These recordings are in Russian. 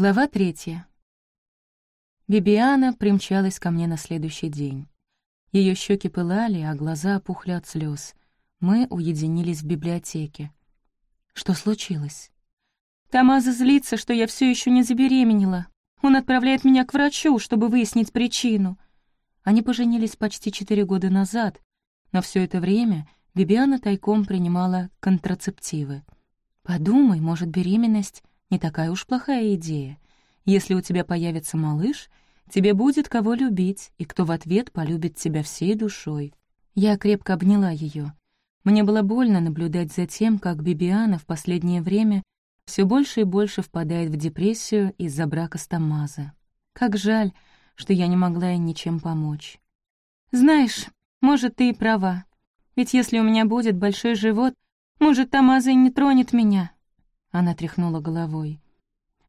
Глава третья. Бибиана примчалась ко мне на следующий день. Ее щеки пылали, а глаза опухли от слез. Мы уединились в библиотеке. Что случилось? Тамаза злится, что я все еще не забеременела. Он отправляет меня к врачу, чтобы выяснить причину. Они поженились почти четыре года назад, но все это время Бибиана тайком принимала контрацептивы. Подумай, может, беременность не такая уж плохая идея. Если у тебя появится малыш, тебе будет кого любить, и кто в ответ полюбит тебя всей душой. Я крепко обняла ее. Мне было больно наблюдать за тем, как Бибиана в последнее время все больше и больше впадает в депрессию из-за брака с Тамаза. Как жаль, что я не могла ей ничем помочь. «Знаешь, может, ты и права. Ведь если у меня будет большой живот, может, Тамаза и не тронет меня. Она тряхнула головой.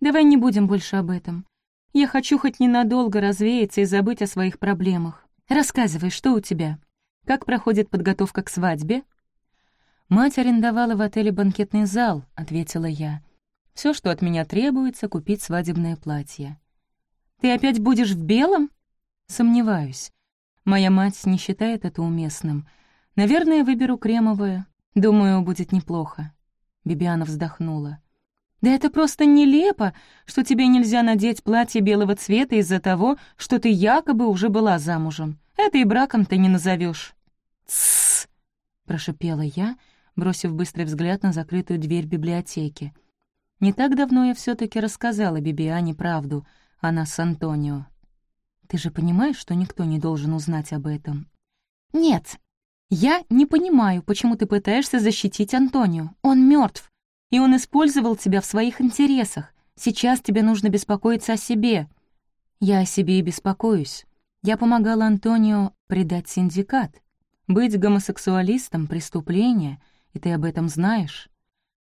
«Давай не будем больше об этом. Я хочу хоть ненадолго развеяться и забыть о своих проблемах. Рассказывай, что у тебя? Как проходит подготовка к свадьбе?» «Мать арендовала в отеле банкетный зал», — ответила я. Все, что от меня требуется, — купить свадебное платье». «Ты опять будешь в белом?» «Сомневаюсь. Моя мать не считает это уместным. Наверное, выберу кремовое. Думаю, будет неплохо». Бибиана вздохнула. «Да это просто нелепо, что тебе нельзя надеть платье белого цвета из-за того, что ты якобы уже была замужем. Это и браком ты не назовешь. «Тссс!» — прошипела я, бросив быстрый взгляд на закрытую дверь библиотеки. Не так давно я все таки рассказала Бибиане правду, она с Антонио. «Ты же понимаешь, что никто не должен узнать об этом?» «Нет, «Я не понимаю, почему ты пытаешься защитить Антонио. Он мертв, и он использовал тебя в своих интересах. Сейчас тебе нужно беспокоиться о себе». «Я о себе и беспокоюсь. Я помогала Антонио предать синдикат. Быть гомосексуалистом — преступление, и ты об этом знаешь».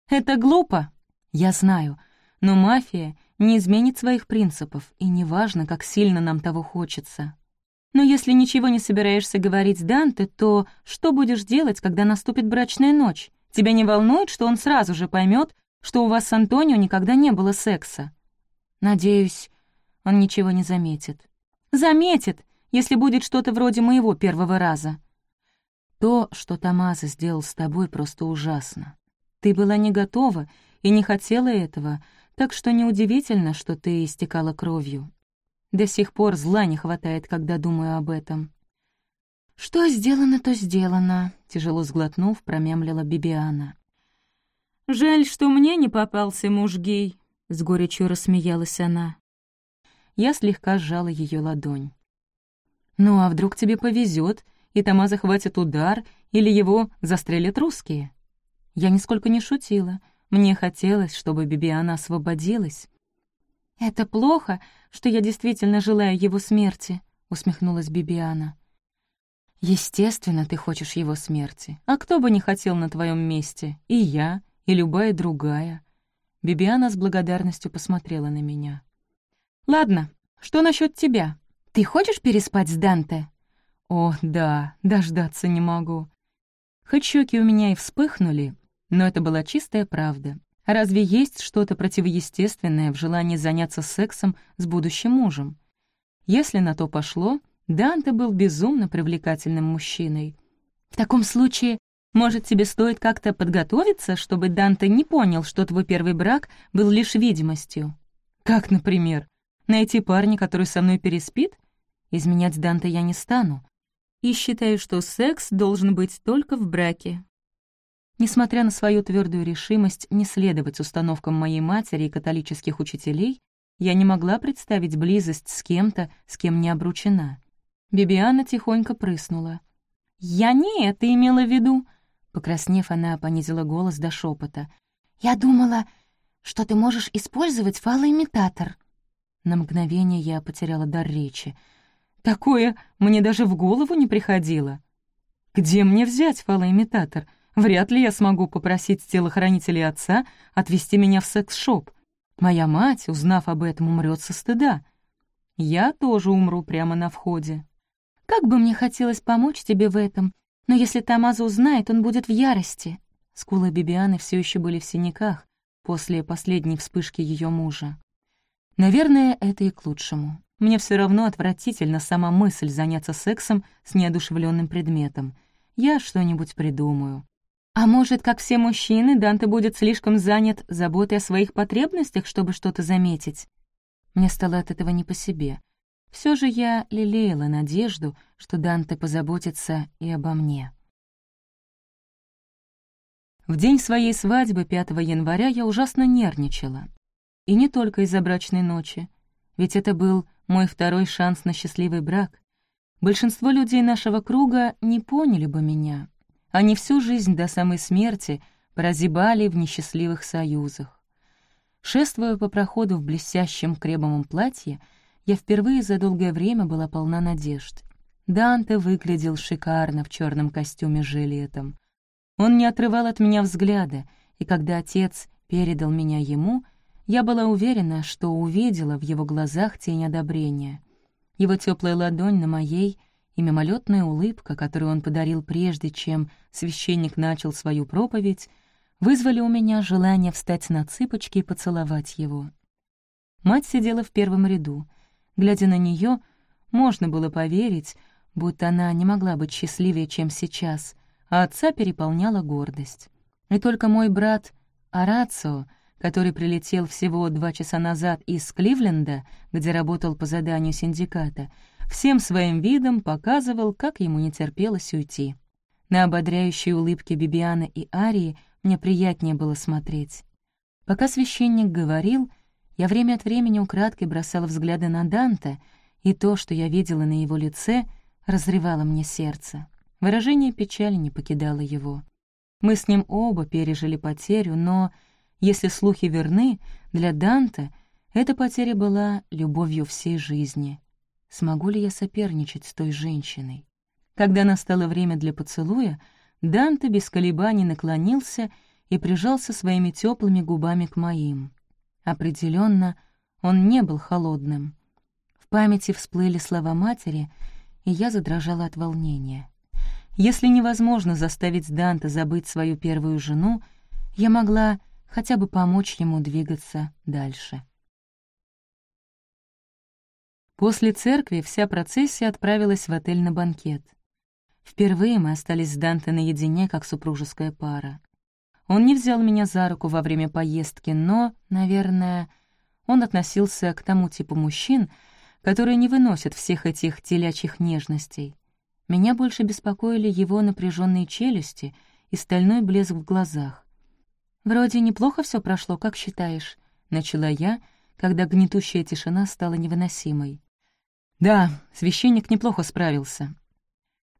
«Это глупо!» «Я знаю, но мафия не изменит своих принципов, и неважно, как сильно нам того хочется. Но если ничего не собираешься говорить Данте, то что будешь делать, когда наступит брачная ночь? Тебя не волнует, что он сразу же поймет, что у вас с Антонио никогда не было секса? Надеюсь, он ничего не заметит. Заметит, если будет что-то вроде моего первого раза. То, что Тамаза сделал с тобой, просто ужасно. Ты была не готова и не хотела этого, так что неудивительно, что ты истекала кровью. До сих пор зла не хватает, когда думаю об этом. «Что сделано, то сделано», — тяжело сглотнув, промямлила Бибиана. «Жаль, что мне не попался муж гей», — с горечью рассмеялась она. Я слегка сжала ее ладонь. «Ну а вдруг тебе повезет, и Тома захватит удар, или его застрелят русские?» Я нисколько не шутила. Мне хотелось, чтобы Бибиана освободилась. «Это плохо, что я действительно желаю его смерти», — усмехнулась Бибиана. «Естественно, ты хочешь его смерти. А кто бы не хотел на твоем месте? И я, и любая другая». Бибиана с благодарностью посмотрела на меня. «Ладно, что насчет тебя? Ты хочешь переспать с Данте?» «О, да, дождаться не могу». Хоть щеки у меня и вспыхнули, но это была чистая правда. Разве есть что-то противоестественное в желании заняться сексом с будущим мужем? Если на то пошло, Данте был безумно привлекательным мужчиной. В таком случае, может, тебе стоит как-то подготовиться, чтобы Данте не понял, что твой первый брак был лишь видимостью? Как, например, найти парня, который со мной переспит? Изменять Данте я не стану. И считаю, что секс должен быть только в браке, Несмотря на свою твердую решимость не следовать установкам моей матери и католических учителей, я не могла представить близость с кем-то, с кем не обручена. Бибиана тихонько прыснула. «Я не это имела в виду!» Покраснев, она понизила голос до шепота. «Я думала, что ты можешь использовать фалоимитатор». На мгновение я потеряла дар речи. Такое мне даже в голову не приходило. «Где мне взять фалоимитатор?» Вряд ли я смогу попросить телохранителей отца отвезти меня в секс-шоп. Моя мать, узнав об этом, умрет со стыда. Я тоже умру прямо на входе. Как бы мне хотелось помочь тебе в этом, но если Тамаза узнает, он будет в ярости. Скулы Бибианы все еще были в синяках после последней вспышки ее мужа. Наверное, это и к лучшему. Мне все равно отвратительно сама мысль заняться сексом с неодушевленным предметом. Я что-нибудь придумаю. А может, как все мужчины, Данте будет слишком занят заботой о своих потребностях, чтобы что-то заметить? Мне стало от этого не по себе. Все же я лелеяла надежду, что Данте позаботится и обо мне. В день своей свадьбы 5 января я ужасно нервничала. И не только из-за брачной ночи. Ведь это был мой второй шанс на счастливый брак. Большинство людей нашего круга не поняли бы меня. Они всю жизнь до самой смерти прозябали в несчастливых союзах. Шествуя по проходу в блестящем кремовом платье, я впервые за долгое время была полна надежд. Данте выглядел шикарно в черном костюме с жилетом. Он не отрывал от меня взгляда, и когда отец передал меня ему — я была уверена, что увидела в его глазах тень одобрения. Его теплая ладонь на моей и мимолетная улыбка, которую он подарил прежде, чем священник начал свою проповедь, вызвали у меня желание встать на цыпочки и поцеловать его. Мать сидела в первом ряду. Глядя на нее, можно было поверить, будто она не могла быть счастливее, чем сейчас, а отца переполняла гордость. И только мой брат Арацио который прилетел всего два часа назад из Кливленда, где работал по заданию синдиката, всем своим видом показывал, как ему не терпелось уйти. На ободряющие улыбки Бибианы и Арии мне приятнее было смотреть. Пока священник говорил, я время от времени украдкой бросала взгляды на Данте, и то, что я видела на его лице, разрывало мне сердце. Выражение печали не покидало его. Мы с ним оба пережили потерю, но если слухи верны, для Данте эта потеря была любовью всей жизни. Смогу ли я соперничать с той женщиной? Когда настало время для поцелуя, Данте без колебаний наклонился и прижался своими теплыми губами к моим. Определенно, он не был холодным. В памяти всплыли слова матери, и я задрожала от волнения. Если невозможно заставить Данте забыть свою первую жену, я могла хотя бы помочь ему двигаться дальше. После церкви вся процессия отправилась в отель на банкет. Впервые мы остались с Данте наедине, как супружеская пара. Он не взял меня за руку во время поездки, но, наверное, он относился к тому типу мужчин, которые не выносят всех этих телячьих нежностей. Меня больше беспокоили его напряженные челюсти и стальной блеск в глазах. «Вроде неплохо все прошло, как считаешь?» — начала я, когда гнетущая тишина стала невыносимой. «Да, священник неплохо справился.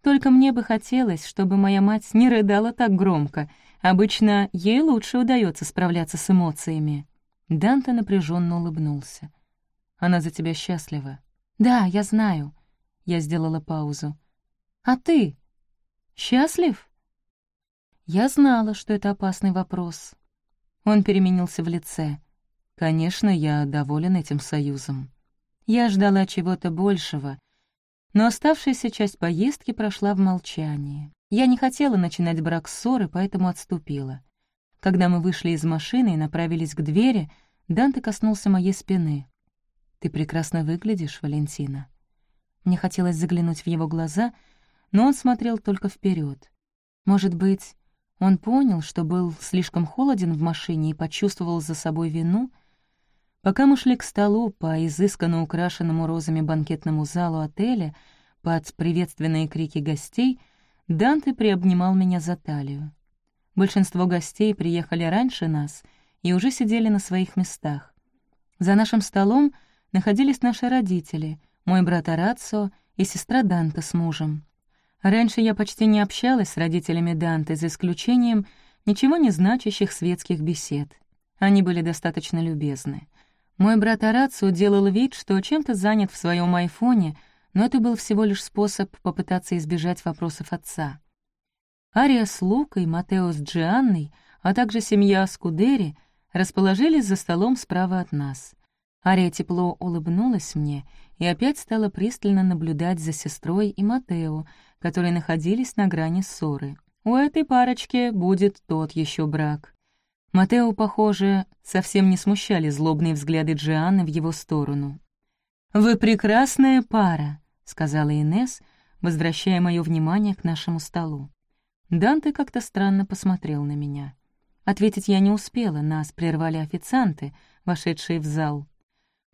Только мне бы хотелось, чтобы моя мать не рыдала так громко. Обычно ей лучше удается справляться с эмоциями». Данте напряженно улыбнулся. «Она за тебя счастлива». «Да, я знаю». Я сделала паузу. «А ты? Счастлив?» Я знала, что это опасный вопрос. Он переменился в лице. Конечно, я доволен этим союзом. Я ждала чего-то большего, но оставшаяся часть поездки прошла в молчании. Я не хотела начинать брак ссоры, поэтому отступила. Когда мы вышли из машины и направились к двери, Данте коснулся моей спины. «Ты прекрасно выглядишь, Валентина». Мне хотелось заглянуть в его глаза, но он смотрел только вперед. Может быть, он понял, что был слишком холоден в машине и почувствовал за собой вину. Пока мы шли к столу по изысканно украшенному розами банкетному залу отеля под приветственные крики гостей, Данте приобнимал меня за талию. Большинство гостей приехали раньше нас и уже сидели на своих местах. За нашим столом находились наши родители, мой брат Арацио и сестра Данте с мужем. Раньше я почти не общалась с родителями Данте, за исключением ничего не значащих светских бесед. Они были достаточно любезны. Мой брат Арацу делал вид, что чем-то занят в своем айфоне, но это был всего лишь способ попытаться избежать вопросов отца. Ария с Лукой, Матео с Джианной, а также семья Скудери расположились за столом справа от нас. Ария тепло улыбнулась мне и опять стала пристально наблюдать за сестрой и Матео, которые находились на грани ссоры. У этой парочки будет тот еще брак. Матео, похоже, совсем не смущали злобные взгляды Джианны в его сторону. «Вы прекрасная пара», — сказала Инес, возвращая мое внимание к нашему столу. Данте как-то странно посмотрел на меня. Ответить я не успела, нас прервали официанты, вошедшие в зал.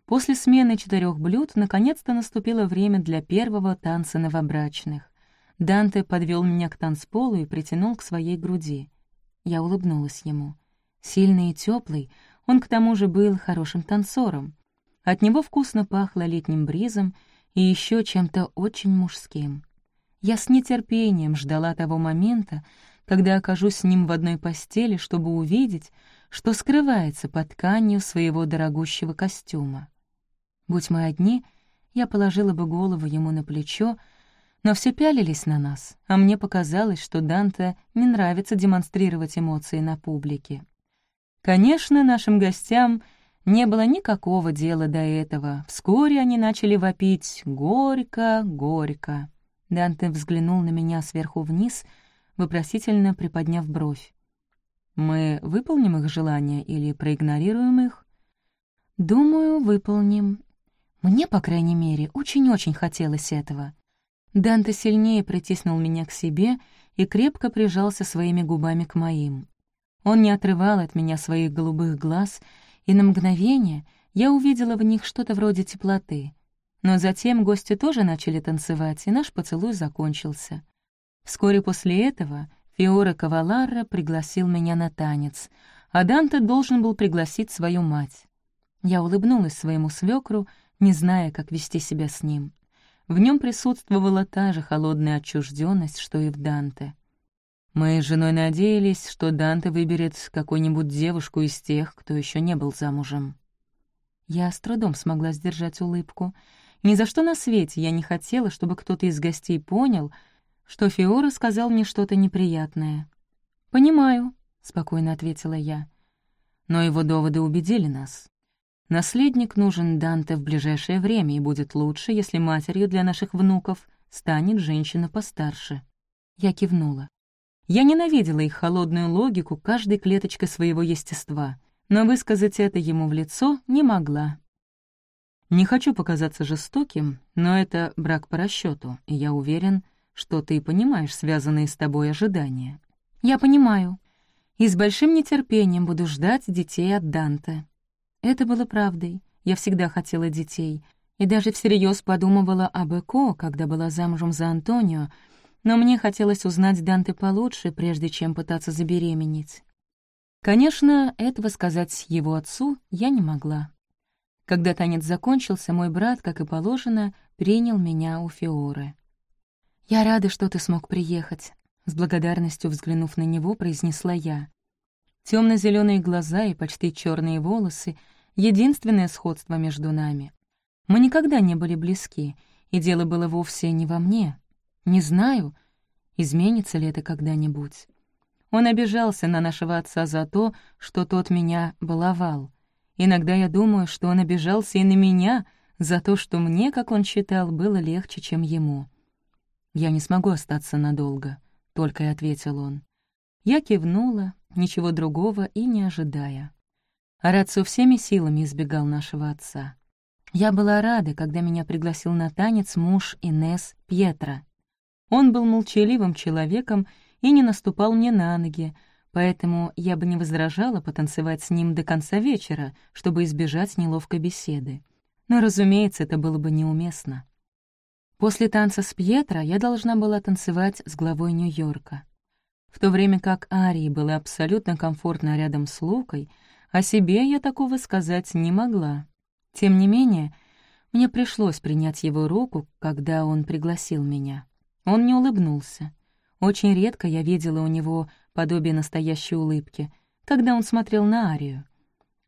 После смены четырех блюд наконец-то наступило время для первого танца новобрачных. Данте подвел меня к танцполу и притянул к своей груди. Я улыбнулась ему. Сильный и теплый, он к тому же был хорошим танцором. От него вкусно пахло летним бризом и еще чем-то очень мужским. Я с нетерпением ждала того момента, когда окажусь с ним в одной постели, чтобы увидеть, что скрывается под тканью своего дорогущего костюма. Будь мы одни, я положила бы голову ему на плечо, но все пялились на нас, а мне показалось, что Данте не нравится демонстрировать эмоции на публике. Конечно, нашим гостям не было никакого дела до этого. Вскоре они начали вопить «Горько, горько». Данте взглянул на меня сверху вниз, вопросительно приподняв бровь. «Мы выполним их желания или проигнорируем их?» «Думаю, выполним. Мне, по крайней мере, очень-очень хотелось этого». Данте сильнее притиснул меня к себе и крепко прижался своими губами к моим. Он не отрывал от меня своих голубых глаз, и на мгновение я увидела в них что-то вроде теплоты. Но затем гости тоже начали танцевать, и наш поцелуй закончился. Вскоре после этого Фиора Каваларра пригласил меня на танец, а Данте должен был пригласить свою мать. Я улыбнулась своему свекру, не зная, как вести себя с ним. В нем присутствовала та же холодная отчужденность, что и в Данте. Мы с женой надеялись, что Данте выберет какую-нибудь девушку из тех, кто еще не был замужем. Я с трудом смогла сдержать улыбку. Ни за что на свете я не хотела, чтобы кто-то из гостей понял, что Фиора сказал мне что-то неприятное. «Понимаю», — спокойно ответила я. Но его доводы убедили нас. Наследник нужен Данте в ближайшее время, и будет лучше, если матерью для наших внуков станет женщина постарше. Я кивнула. Я ненавидела их холодную логику каждой клеточкой своего естества, но высказать это ему в лицо не могла. Не хочу показаться жестоким, но это брак по расчету, и я уверен, что ты понимаешь связанные с тобой ожидания. Я понимаю. И с большим нетерпением буду ждать детей от Данте. Это было правдой. Я всегда хотела детей. И даже всерьез подумывала об Эко, когда была замужем за Антонио, но мне хотелось узнать Данте получше, прежде чем пытаться забеременеть. Конечно, этого сказать его отцу я не могла. Когда танец закончился, мой брат, как и положено, принял меня у Фиоры. «Я рада, что ты смог приехать», — с благодарностью взглянув на него, произнесла я. темно зеленые глаза и почти черные волосы — единственное сходство между нами. Мы никогда не были близки, и дело было вовсе не во мне, не знаю, изменится ли это когда-нибудь. Он обижался на нашего отца за то, что тот меня баловал. Иногда я думаю, что он обижался и на меня за то, что мне, как он считал, было легче, чем ему. «Я не смогу остаться надолго», — только и ответил он. Я кивнула, ничего другого и не ожидая. Арацу всеми силами избегал нашего отца. Я была рада, когда меня пригласил на танец муж Инес Пьетро. Он был молчаливым человеком и не наступал мне на ноги, поэтому я бы не возражала потанцевать с ним до конца вечера, чтобы избежать неловкой беседы. Но, разумеется, это было бы неуместно. После танца с Пьетро я должна была танцевать с главой Нью-Йорка. В то время как Арии было абсолютно комфортно рядом с Лукой, о себе я такого сказать не могла. Тем не менее, мне пришлось принять его руку, когда он пригласил меня. Он не улыбнулся. Очень редко я видела у него подобие настоящей улыбки, когда он смотрел на Арию.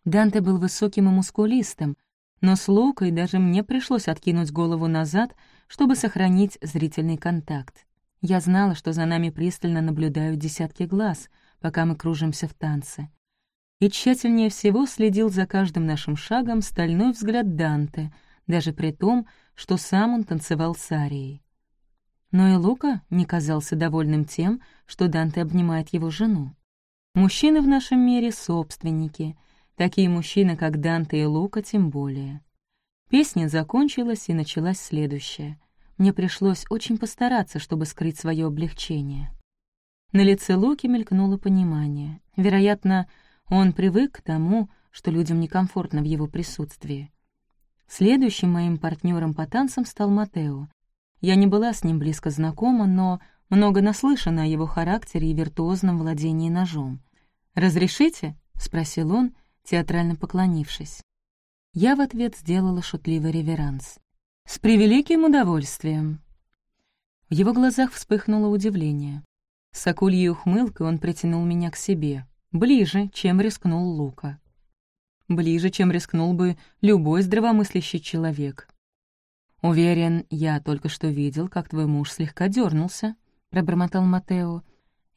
Данте был высоким и мускулистым, но с Лукой даже мне пришлось откинуть голову назад, чтобы сохранить зрительный контакт. Я знала, что за нами пристально наблюдают десятки глаз, пока мы кружимся в танце. И тщательнее всего следил за каждым нашим шагом стальной взгляд Данте, даже при том, что сам он танцевал с Арией. Но и Лука не казался довольным тем, что Данте обнимает его жену. Мужчины в нашем мире — собственники. Такие мужчины, как Данте и Лука, тем более. Песня закончилась, и началась следующая. Мне пришлось очень постараться, чтобы скрыть свое облегчение. На лице Луки мелькнуло понимание. Вероятно, он привык к тому, что людям некомфортно в его присутствии. Следующим моим партнером по танцам стал Матео. Я не была с ним близко знакома, но много наслышана о его характере и виртуозном владении ножом. «Разрешите?» — спросил он, театрально поклонившись. Я в ответ сделала шутливый реверанс. «С превеликим удовольствием!» В его глазах вспыхнуло удивление. С акульей ухмылкой он притянул меня к себе, ближе, чем рискнул Лука. Ближе, чем рискнул бы любой здравомыслящий человек. «Уверен, я только что видел, как твой муж слегка дернулся, пробормотал Матео.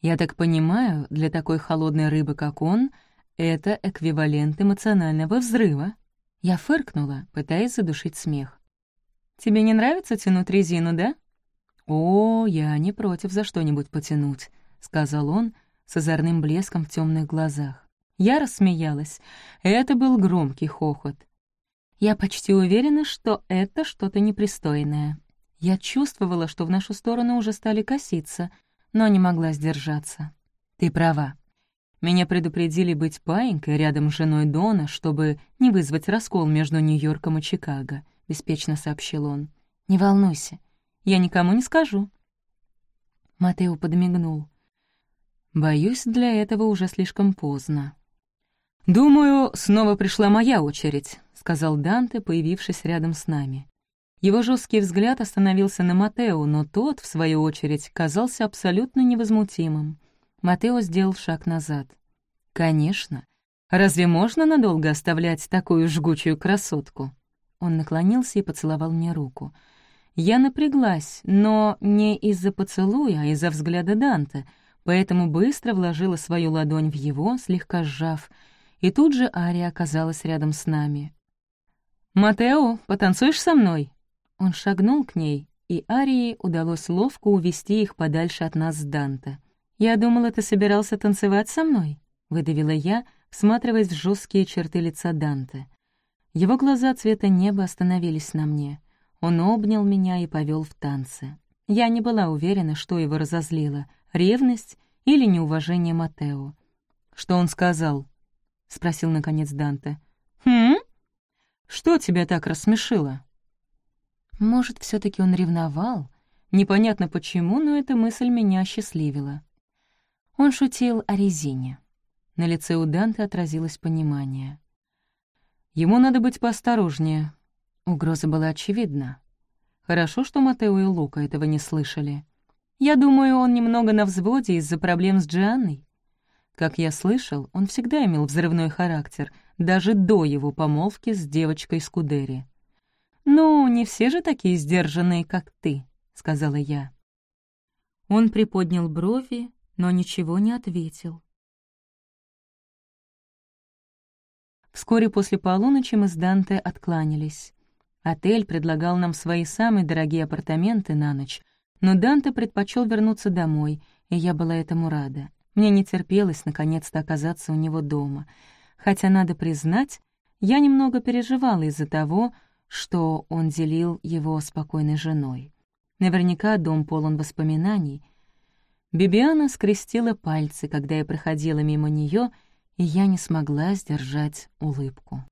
«Я так понимаю, для такой холодной рыбы, как он, это эквивалент эмоционального взрыва». Я фыркнула, пытаясь задушить смех. «Тебе не нравится тянуть резину, да?» «О, я не против за что-нибудь потянуть», — сказал он с озорным блеском в темных глазах. Я рассмеялась. Это был громкий хохот. Я почти уверена, что это что-то непристойное. Я чувствовала, что в нашу сторону уже стали коситься, но не могла сдержаться. «Ты права. Меня предупредили быть паинькой рядом с женой Дона, чтобы не вызвать раскол между Нью-Йорком и Чикаго», — беспечно сообщил он. «Не волнуйся, я никому не скажу». Матео подмигнул. «Боюсь, для этого уже слишком поздно». «Думаю, снова пришла моя очередь», — сказал Данте, появившись рядом с нами. Его жесткий взгляд остановился на Матео, но тот, в свою очередь, казался абсолютно невозмутимым. Матео сделал шаг назад. «Конечно. Разве можно надолго оставлять такую жгучую красотку?» Он наклонился и поцеловал мне руку. Я напряглась, но не из-за поцелуя, а из-за взгляда Данте, поэтому быстро вложила свою ладонь в его, слегка сжав, и тут же Ария оказалась рядом с нами. «Матео, потанцуешь со мной?» Он шагнул к ней, и Арии удалось ловко увести их подальше от нас с Данте. «Я думала, ты собирался танцевать со мной?» — выдавила я, всматриваясь в жесткие черты лица Данте. Его глаза цвета неба остановились на мне. Он обнял меня и повел в танцы. Я не была уверена, что его разозлило — ревность или неуважение Матео. «Что он сказал?» — спросил, наконец, Данте. «Хм? Что тебя так рассмешило?» Может, все таки он ревновал? Непонятно почему, но эта мысль меня осчастливила. Он шутил о резине. На лице у Данте отразилось понимание. Ему надо быть поосторожнее. Угроза была очевидна. Хорошо, что Матео и Лука этого не слышали. Я думаю, он немного на взводе из-за проблем с Джианной. Как я слышал, он всегда имел взрывной характер, даже до его помолвки с девочкой Скудери. «Ну, не все же такие сдержанные, как ты», — сказала я. Он приподнял брови, но ничего не ответил. Вскоре после полуночи мы с Данте откланялись. Отель предлагал нам свои самые дорогие апартаменты на ночь, но Данте предпочел вернуться домой, и я была этому рада. Мне не терпелось наконец-то оказаться у него дома. Хотя, надо признать, я немного переживала из-за того, что он делил его спокойной женой. Наверняка дом полон воспоминаний. Бибиана скрестила пальцы, когда я проходила мимо нее, и я не смогла сдержать улыбку.